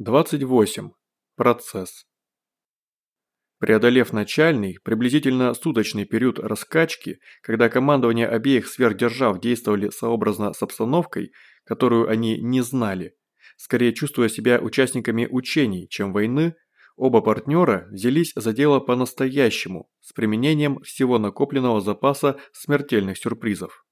28. Процесс. Преодолев начальный, приблизительно суточный период раскачки, когда командование обеих сверхдержав действовали сообразно с обстановкой, которую они не знали, скорее чувствуя себя участниками учений, чем войны, оба партнера взялись за дело по-настоящему, с применением всего накопленного запаса смертельных сюрпризов.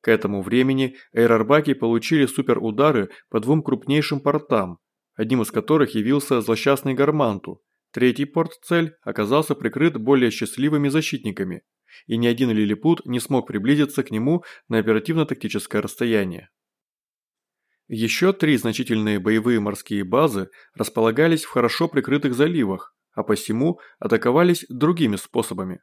К этому времени эйрарбаки получили суперудары по двум крупнейшим портам, одним из которых явился злосчастный Гарманту. Третий порт-цель оказался прикрыт более счастливыми защитниками, и ни один лилипут не смог приблизиться к нему на оперативно-тактическое расстояние. Еще три значительные боевые морские базы располагались в хорошо прикрытых заливах, а посему атаковались другими способами.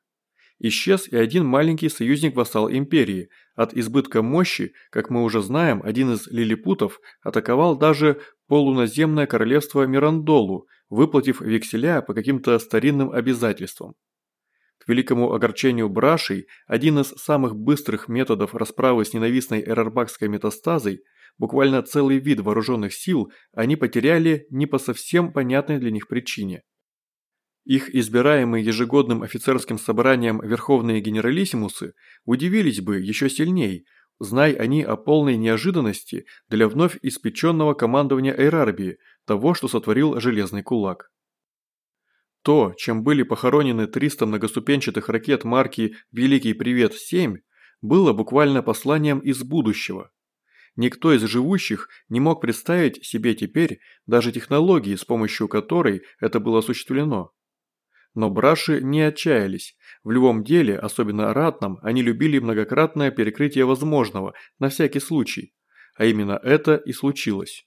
Исчез и один маленький союзник-вассал империи. От избытка мощи, как мы уже знаем, один из лилипутов атаковал даже полуназемное королевство Мирандолу, выплатив векселя по каким-то старинным обязательствам. К великому огорчению Брашей, один из самых быстрых методов расправы с ненавистной эрарбакской метастазой, буквально целый вид вооруженных сил, они потеряли не по совсем понятной для них причине. Их избираемые ежегодным офицерским собранием верховные генералиссимусы удивились бы еще сильней, знай они о полной неожиданности для вновь испеченного командования Эйрарбии, того, что сотворил Железный Кулак. То, чем были похоронены 300 многоступенчатых ракет марки «Великий Привет-7», было буквально посланием из будущего. Никто из живущих не мог представить себе теперь даже технологии, с помощью которой это было осуществлено. Но браши не отчаялись. В любом деле, особенно ратном, они любили многократное перекрытие возможного, на всякий случай. А именно это и случилось.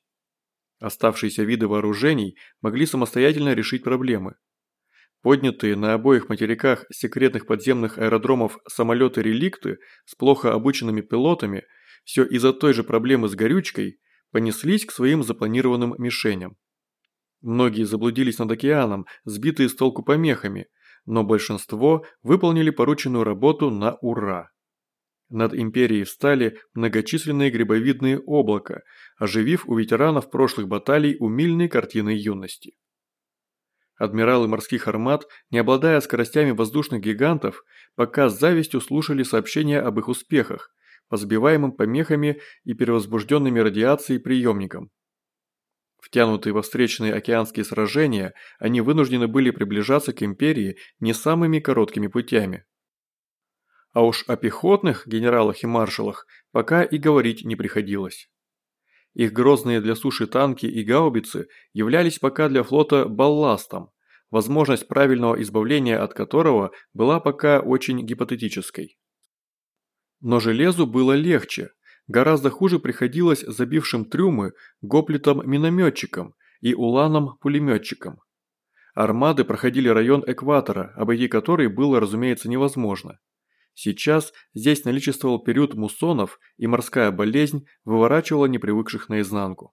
Оставшиеся виды вооружений могли самостоятельно решить проблемы. Поднятые на обоих материках секретных подземных аэродромов самолеты-реликты с плохо обученными пилотами, все из-за той же проблемы с горючкой, понеслись к своим запланированным мишеням. Многие заблудились над океаном, сбитые с толку помехами, но большинство выполнили порученную работу на ура. Над империей встали многочисленные грибовидные облака, оживив у ветеранов прошлых баталий умильные картины юности. Адмиралы морских армат, не обладая скоростями воздушных гигантов, пока с завистью слушали сообщения об их успехах, по сбиваемым помехами и перевозбужденными радиацией приемникам. Втянутые во встречные океанские сражения, они вынуждены были приближаться к империи не самыми короткими путями. А уж о пехотных генералах и маршалах пока и говорить не приходилось. Их грозные для суши танки и гаубицы являлись пока для флота балластом, возможность правильного избавления от которого была пока очень гипотетической. Но железу было легче, Гораздо хуже приходилось забившим трюмы гоплитам-минометчикам и уланам-пулеметчикам. Армады проходили район экватора, обойти который было, разумеется, невозможно. Сейчас здесь наличествовал период муссонов, и морская болезнь выворачивала непривыкших наизнанку.